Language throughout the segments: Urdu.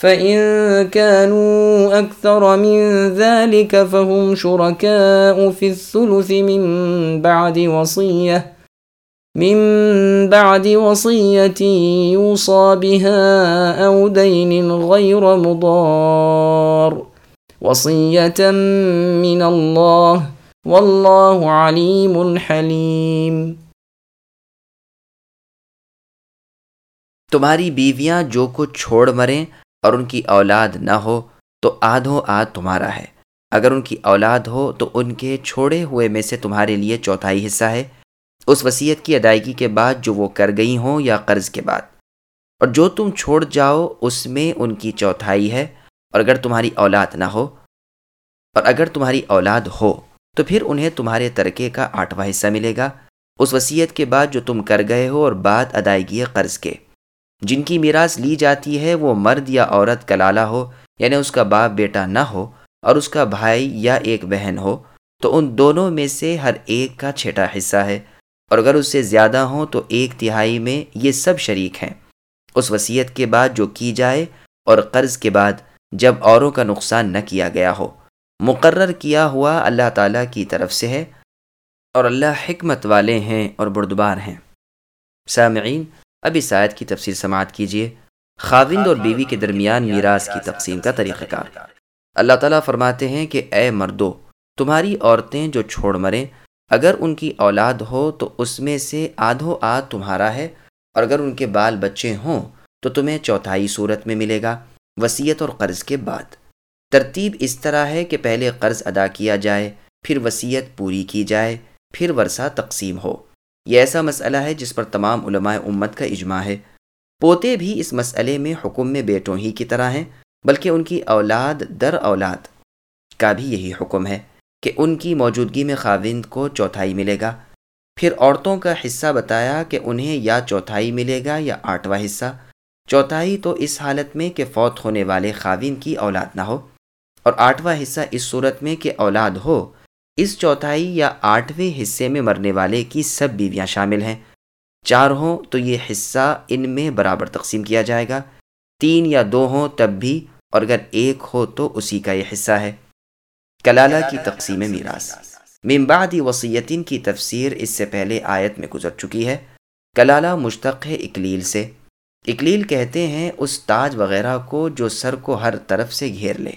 فإن كانوا أكثر من ذلك فهم شركاء في الثلث من بعد وصية من بعد وصية يوصى بها أو دين غير مضار وصية من الله والله عليم حليم. تمہاری بیویاں جو کچھ چھوڑ مریں اور ان کی اولاد نہ ہو تو آدھو آدھ تمہارا ہے۔ اگر ان کی اولاد ہو تو ان کے چھوڑے ہوئے میں سے تمہارے لیے چوتھائی حصہ ہے۔ اس وصیت کی ادائیگی کے بعد جو وہ کر گئی ہوں یا قرض کے بعد۔ اور جو تم چھوڑ جاؤ اس میں ان کی چوتھائی ہے۔ اور اگر تمہاری اولاد نہ ہو، اور اگر تمہاری اولاد ہو تو پھر انہیں تمہارے ترکے کا آٹھواں حصہ ملے گا۔ اس وصیت کے بعد جو تم کر گئے ہو اور بعد ادائیگی قرض کے۔ جن کی میراث لی جاتی ہے وہ مرد یا عورت کلالہ ہو یعنی اس کا باپ بیٹا نہ ہو اور اس کا بھائی یا ایک بہن ہو، تو ان دونوں میں سے ہر ایک کا چھٹا حصہ ہے۔ اور اگر اس سے زیادہ ہوں تو ایک تہائی میں یہ سب شریک ہیں۔ اس وصیت کے بعد جو کی جائے اور قرض کے بعد جب اوروں کا نقصان نہ کیا گیا ہو۔ مقرر کیا ہوا اللہ تعالیٰ کی طرف سے ہے اور اللہ حکمت والے ہیں اور بردبار ہیں۔ سامعین اب اس آیت کی تفصیل سماعت کیجیے خاوند اور بیوی کے درمیان میراث کی تقسیم کا طریقہ کار۔ اللہ تعالیٰ فرماتے ہیں کہ اے مردو، تمہاری عورتیں جو چھوڑ مریں، اگر ان کی اولاد ہو تو اس میں سے آدھو آدھ تمہارا ہے، اور اگر ان کے بال بچے ہوں تو تمہیں چوتھائی صورت میں ملے گا وسیعت اور قرض کے بعد۔ ترتیب اس طرح ہے کہ پہلے قرض ادا کیا جائے، پھر وسیعت پوری کی جائے، پھر ورثہ تقسیم ہو۔ یہ ایسا مسئلہ ہے جس پر تمام علماء امت کا اجماع ہے۔ پوتے بھی اس مسئلے میں حکم میں بیٹوں ہی کی طرح ہیں، بلکہ ان کی اولاد در اولاد کا بھی یہی حکم ہے کہ ان کی موجودگی میں خاوند کو چوتھائی ملے گا۔ پھر عورتوں کا حصہ بتایا کہ انہیں یا چوتھائی ملے گا یا آٹھواں حصہ۔ چوتھائی تو اس حالت میں کہ فوت ہونے والے خاوند کی اولاد نہ ہو، اور آٹھواں حصہ اس صورت میں کہ اولاد ہو۔ اس چوتھائی یا آٹھویں حصے میں مرنے والے کی سب بیویاں شامل ہیں۔ چار ہوں تو یہ حصہ ان میں برابر تقسیم کیا جائے گا۔ تین یا دو ہوں تب بھی اور اگر ایک ہو تو اسی کا یہ حصہ ہے۔ کلالہ کی تقسیم میراث۔ ممبادی وسیعتین کی تفسیر اس سے پہلے آیت میں گزر چکی ہے۔ کلالہ مشتق ہے اکلیل سے۔ اکلیل کہتے ہیں اس تاج وغیرہ کو جو سر کو ہر طرف سے گھیر لے۔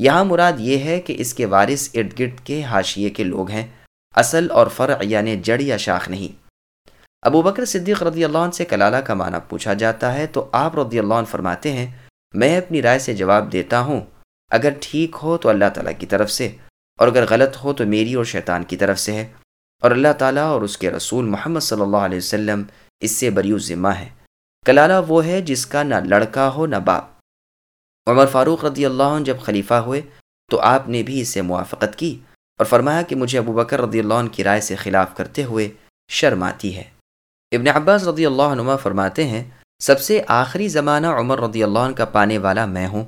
یہاں مراد یہ ہے کہ اس کے وارث ارد گرد کے حاشیے کے لوگ ہیں، اصل اور فرع یعنی جڑ یا شاخ نہیں۔ ابو بکر صدیق رضی اللہ عنہ سے کلالہ کا معنی پوچھا جاتا ہے تو آپ رضی اللہ عنہ فرماتے ہیں، میں اپنی رائے سے جواب دیتا ہوں، اگر ٹھیک ہو تو اللہ تعالیٰ کی طرف سے، اور اگر غلط ہو تو میری اور شیطان کی طرف سے ہے۔ اور اللہ تعالیٰ اور اس کے رسول محمد صلی اللہ علیہ وسلم اس سے بریو ذمہ ہے کلالہ وہ ہے جس کا نہ لڑکا ہو نہ باپ۔ عمر فاروق رضی اللہ عنہ جب خلیفہ ہوئے تو آپ نے بھی اس سے موافقت کی اور فرمایا کہ مجھے ابو بکر رضی اللہ عنہ کی رائے سے خلاف کرتے ہوئے شرم آتی ہے۔ ابن عباس رضی اللہ عنہ فرماتے ہیں، سب سے آخری زمانہ عمر رضی اللہ عنہ کا پانے والا میں ہوں۔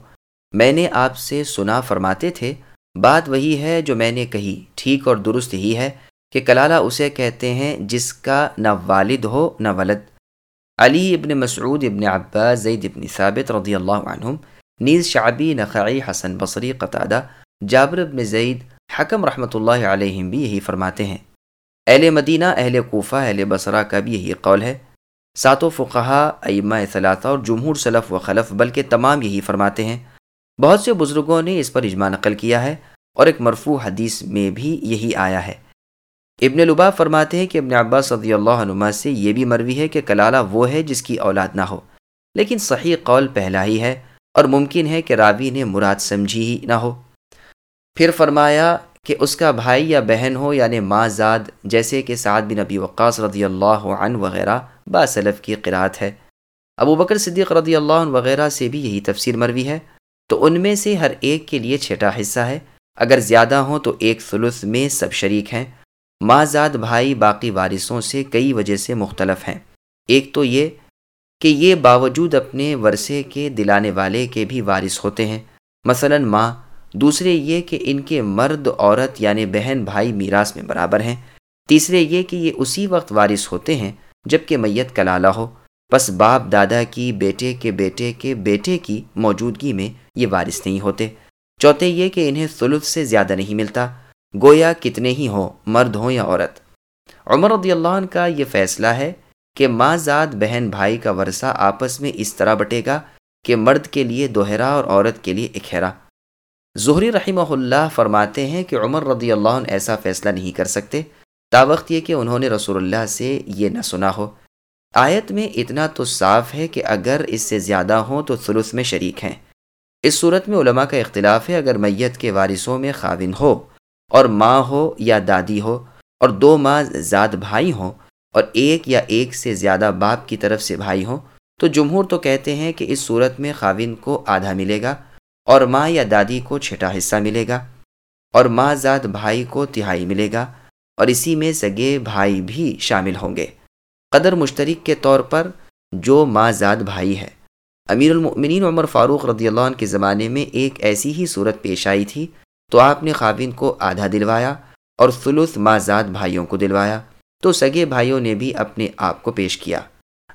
میں نے آپ سے سنا فرماتے تھے، بات وہی ہے جو میں نے کہی، ٹھیک اور درست ہی ہے کہ کلالہ اسے کہتے ہیں جس کا نہ والد ہو نہ ولد۔ علی ابن مسعود ابن عباس، زید ابن ثابت رضی اللہ عنہم نیز شعبی نقعی حسن بصری قطادہ جابر بن زید حکم رحمۃ اللہ علیہم بھی یہی فرماتے ہیں۔ اہل مدینہ، اہل کوفہ، اہل بصرہ کا بھی یہی قول ہے۔ سات و فقہ ائمہ ثلاثہ اور جمہور صلف و خلف بلکہ تمام یہی فرماتے ہیں۔ بہت سے بزرگوں نے اس پر اجماع نقل کیا ہے اور ایک مرفوع حدیث میں بھی یہی آیا ہے۔ ابن لبا فرماتے ہیں کہ ابن عباس رضی اللہ عنما سے یہ بھی مروی ہے کہ کلالہ وہ ہے جس کی اولاد نہ ہو۔ لیکن صحیح قول پہلا ہی ہے۔ اور ممکن ہے کہ راوی نے مراد سمجھی ہی نہ ہو۔ پھر فرمایا کہ اس کا بھائی یا بہن ہو یعنی ماں زاد، جیسے کہ سعد بن نبی وقاص رضی اللہ عنہ وغیرہ باصلف کی قرآت ہے۔ ابو بکر صدیق رضی اللہ عنہ وغیرہ سے بھی یہی تفسیر مروی ہے۔ تو ان میں سے ہر ایک کے لیے چھٹا حصہ ہے۔ اگر زیادہ ہوں تو ایک ثلث میں سب شریک ہیں۔ ماں زاد بھائی باقی وارثوں سے کئی وجہ سے مختلف ہیں۔ ایک تو یہ کہ یہ باوجود اپنے ورثے کے دلانے والے کے بھی وارث ہوتے ہیں۔ مثلا ماں، دوسرے یہ کہ ان کے مرد، عورت یعنی بہن، بھائی میراث میں برابر ہیں۔ تیسرے یہ کہ یہ اسی وقت وارث ہوتے ہیں جبکہ میت کلالہ ہو۔ بس باپ، دادا کی، بیٹے کے بیٹے کے بیٹے کی موجودگی میں یہ وارث نہیں ہوتے۔ چوتھے یہ کہ انہیں ثلث سے زیادہ نہیں ملتا۔ گویا کتنے ہی ہوں، مرد ہوں یا عورت۔ عمر رضی اللہ عنہ کا یہ فیصلہ ہے کہ ماں زاد بہن بھائی کا ورثہ آپس میں اس طرح بٹے گا کہ مرد کے لیے دوہرا اور عورت کے لیے اکھیرا۔ ظہری رحمہ اللہ فرماتے ہیں کہ عمر رضی اللہ عنہ ایسا فیصلہ نہیں کر سکتے۔ تا وقت یہ کہ انہوں نے رسول اللہ سے یہ نہ سنا ہو۔ آیت میں اتنا تو صاف ہے کہ اگر اس سے زیادہ ہوں تو ثلث میں شریک ہیں۔ اس صورت میں علماء کا اختلاف ہے اگر میت کے وارثوں میں خاون ہو اور ماں ہو یا دادی ہو اور دو ماں زاد بھائی ہوں اور ایک یا ایک سے زیادہ باپ کی طرف سے بھائی ہوں، تو جمہور تو کہتے ہیں کہ اس صورت میں خاون کو آدھا ملے گا اور ماں یا دادی کو چھٹا حصہ ملے گا اور ماں زاد بھائی کو تہائی ملے گا اور اسی میں سگے بھائی بھی شامل ہوں گے۔ قدر مشترک کے طور پر جو ماں زاد بھائی ہے۔ امیر المؤمنین عمر فاروق رضی اللہ عنہ کے زمانے میں ایک ایسی ہی صورت پیش آئی تھی، تو آپ نے خاوین کو آدھا دلوایا اور ثلث ماں زاد بھائیوں کو دلوایا۔ تو سگے بھائیوں نے بھی اپنے آپ کو پیش کیا۔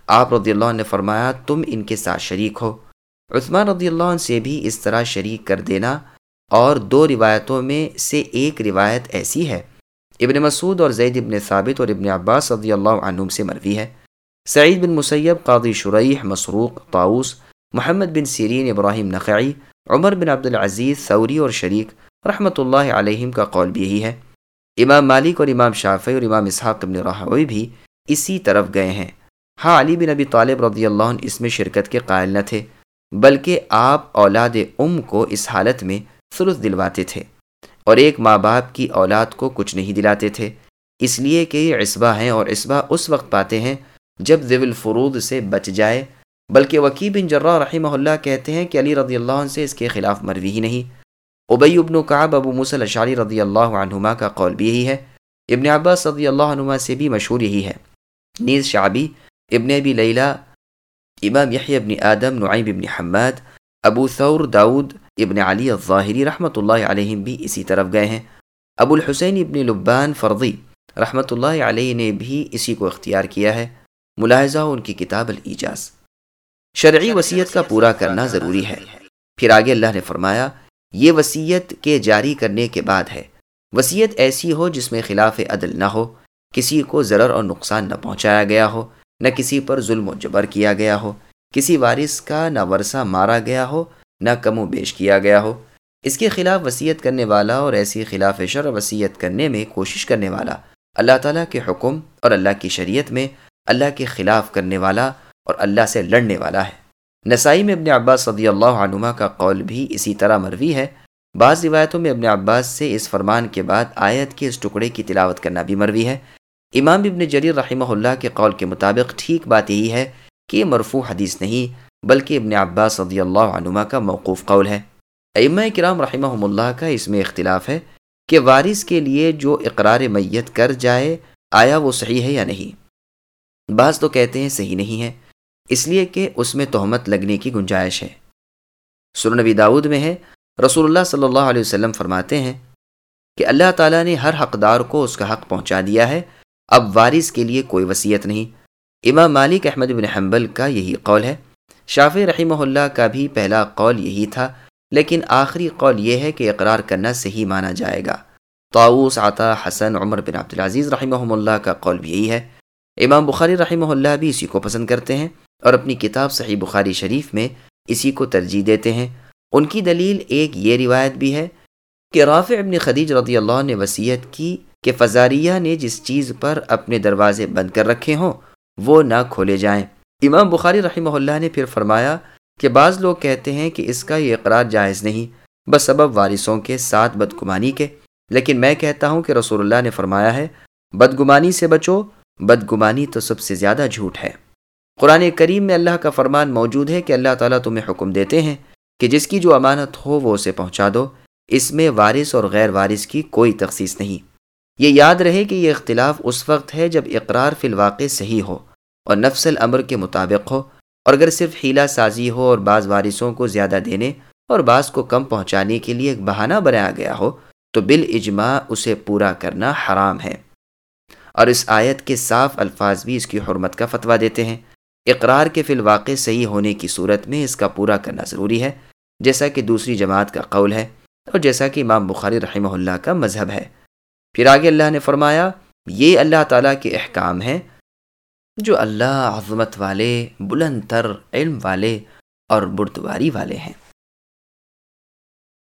آپ رضی اللہ عنہ نے فرمایا، تم ان کے ساتھ شریک ہو۔ عثمان رضی اللہ عنہ سے بھی اس طرح شریک کر دینا اور دو روایتوں میں سے ایک روایت ایسی ہے۔ ابن مسعود اور زید ابن ثابت اور ابن عباس رضی اللہ عنہ سے مروی ہے۔ سعید بن مسیب، قاضی شریح، مسروق طاؤس محمد بن سیرین، ابراہیم نقعی عمر بن عبد العزیز سوری اور شریک رحمۃ اللہ علیہم کا قول بھی یہی ہے۔ امام مالک اور امام شافی اور امام اسحاق ابن رحوی بھی اسی طرف گئے ہیں۔ ہاں علی بن ابی طالب رضی اللہ عنہ اس میں شرکت کے قائل نہ تھے، بلکہ آپ اولاد ام کو اس حالت میں ثلث دلواتے تھے اور ایک ماں باپ کی اولاد کو کچھ نہیں دلاتے تھے۔ اس لیے کہ یہ عصبہ ہیں اور عصبہ اس وقت پاتے ہیں جب ذوی الفرود سے بچ جائے۔ بلکہ وکیب بن جرہ رحمہ اللہ کہتے ہیں کہ علی رضی اللہ عنہ سے اس کے خلاف مروی ہی نہیں۔ ابئی ابن کعب ابو مسل اشاری رضی اللہ عنہما کا قول بھی یہی ہے۔ ابن عباس رضی اللہ عنہما سے بھی مشہور یہی ہے۔ نیز شعبی ابن ابی لیلہ امام یحیی ابن آدم نعیم ابن حماد ابو ثور داود ابن علی الظاہری رحمۃ اللہ علیہم بھی اسی طرف گئے ہیں۔ ابو الحسین ابن لبان فرضی رحمۃ اللہ علیہ نے بھی اسی کو اختیار کیا ہے۔ ملاحظہ ان کی کتاب الجاز شرعی وصیت کا پورا کرنا ضروری ہے۔ پھر آگے اللہ نے فرمایا یہ وصیت کے جاری کرنے کے بعد ہے۔ وصیت ایسی ہو جس میں خلاف عدل نہ ہو، کسی کو ضرر اور نقصان نہ پہنچایا گیا ہو، نہ کسی پر ظلم و جبر کیا گیا ہو، کسی وارث کا نہ ورثہ مارا گیا ہو، نہ کم و بیش کیا گیا ہو۔ اس کے خلاف وصیت کرنے والا اور ایسی خلاف شرع وصیت کرنے میں کوشش کرنے والا اللہ تعالیٰ کے حکم اور اللہ کی شریعت میں اللہ کے خلاف کرنے والا اور اللہ سے لڑنے والا ہے۔ نسائی میں ابن عباس صدی اللہ عنما کا قول بھی اسی طرح مروی ہے۔ بعض روایتوں میں ابن عباس سے اس فرمان کے بعد آیت کے اس ٹکڑے کی تلاوت کرنا بھی مروی ہے۔ امام ابن جریر رحمہ اللہ کے قول کے مطابق ٹھیک بات یہی ہے کہ یہ مرفوع حدیث نہیں بلکہ ابن عباس صدی اللہ عنما کا موقوف قول ہے۔ ائمہ کرام رحمہ اللہ کا اس میں اختلاف ہے کہ وارث کے لیے جو اقرار میت کر جائے آیا وہ صحیح ہے یا نہیں۔ بعض تو کہتے ہیں صحیح نہیں ہے۔ اس لیے کہ اس میں تہمت لگنے کی گنجائش ہے۔ سرنبی داود میں ہے، رسول اللہ صلی اللہ علیہ وسلم فرماتے ہیں کہ اللہ تعالیٰ نے ہر حقدار کو اس کا حق پہنچا دیا ہے، اب وارث کے لیے کوئی وصیت نہیں۔ امام مالک احمد بن حنبل کا یہی قول ہے۔ شاف رحمہ اللہ کا بھی پہلا قول یہی تھا، لیکن آخری قول یہ ہے کہ اقرار کرنا صحیح مانا جائے گا۔ طاؤس عطا، حسن، عمر بن عبدالعزیز رحمہ اللہ کا قول بھی یہی ہے۔ امام بخاری رحمہ اللہ بھی اسی کو پسند کرتے ہیں۔ اور اپنی کتاب صحیح بخاری شریف میں اسی کو ترجیح دیتے ہیں۔ ان کی دلیل ایک یہ روایت بھی ہے کہ رافع ابن خدیج رضی اللہ نے وصیت کی کہ فضاریہ نے جس چیز پر اپنے دروازے بند کر رکھے ہوں، وہ نہ کھولے جائیں۔ امام بخاری رحمہ اللہ نے پھر فرمایا کہ بعض لوگ کہتے ہیں کہ اس کا یہ اقرار جائز نہیں، بس سبب وارثوں کے ساتھ بدگمانی کے۔ لیکن میں کہتا ہوں کہ رسول اللہ نے فرمایا ہے، بدگمانی سے بچو، بدگمانی تو سب سے زیادہ جھوٹ ہے۔ قرآن کریم میں اللہ کا فرمان موجود ہے کہ اللہ تعالیٰ تمہیں حکم دیتے ہیں کہ جس کی جو امانت ہو وہ اسے پہنچا دو۔ اس میں وارث اور غیر وارث کی کوئی تخصیص نہیں۔ یہ یاد رہے کہ یہ اختلاف اس وقت ہے جب اقرار فی الواقع صحیح ہو اور نفس العمر کے مطابق ہو اور اگر صرف ہیلا سازی ہو اور بعض وارثوں کو زیادہ دینے اور بعض کو کم پہنچانے کے لیے ایک بہانہ بنایا گیا ہو تو بال اجماع اسے پورا کرنا حرام ہے۔ اور اس آیت کے صاف الفاظ بھی اس کی حرمت کا فتویٰ دیتے ہیں۔ اقرار کے فی الواقع صحیح ہونے کی صورت میں اس کا پورا کرنا ضروری ہے، جیسا کہ دوسری جماعت کا قول ہے اور جیسا کہ امام بخاری رحمہ اللہ کا مذہب ہے۔ پھر آگے اللہ نے فرمایا، یہ اللہ تعالیٰ کے احکام ہیں جو اللہ عظمت والے، بلند تر علم والے اور بردواری والے ہیں۔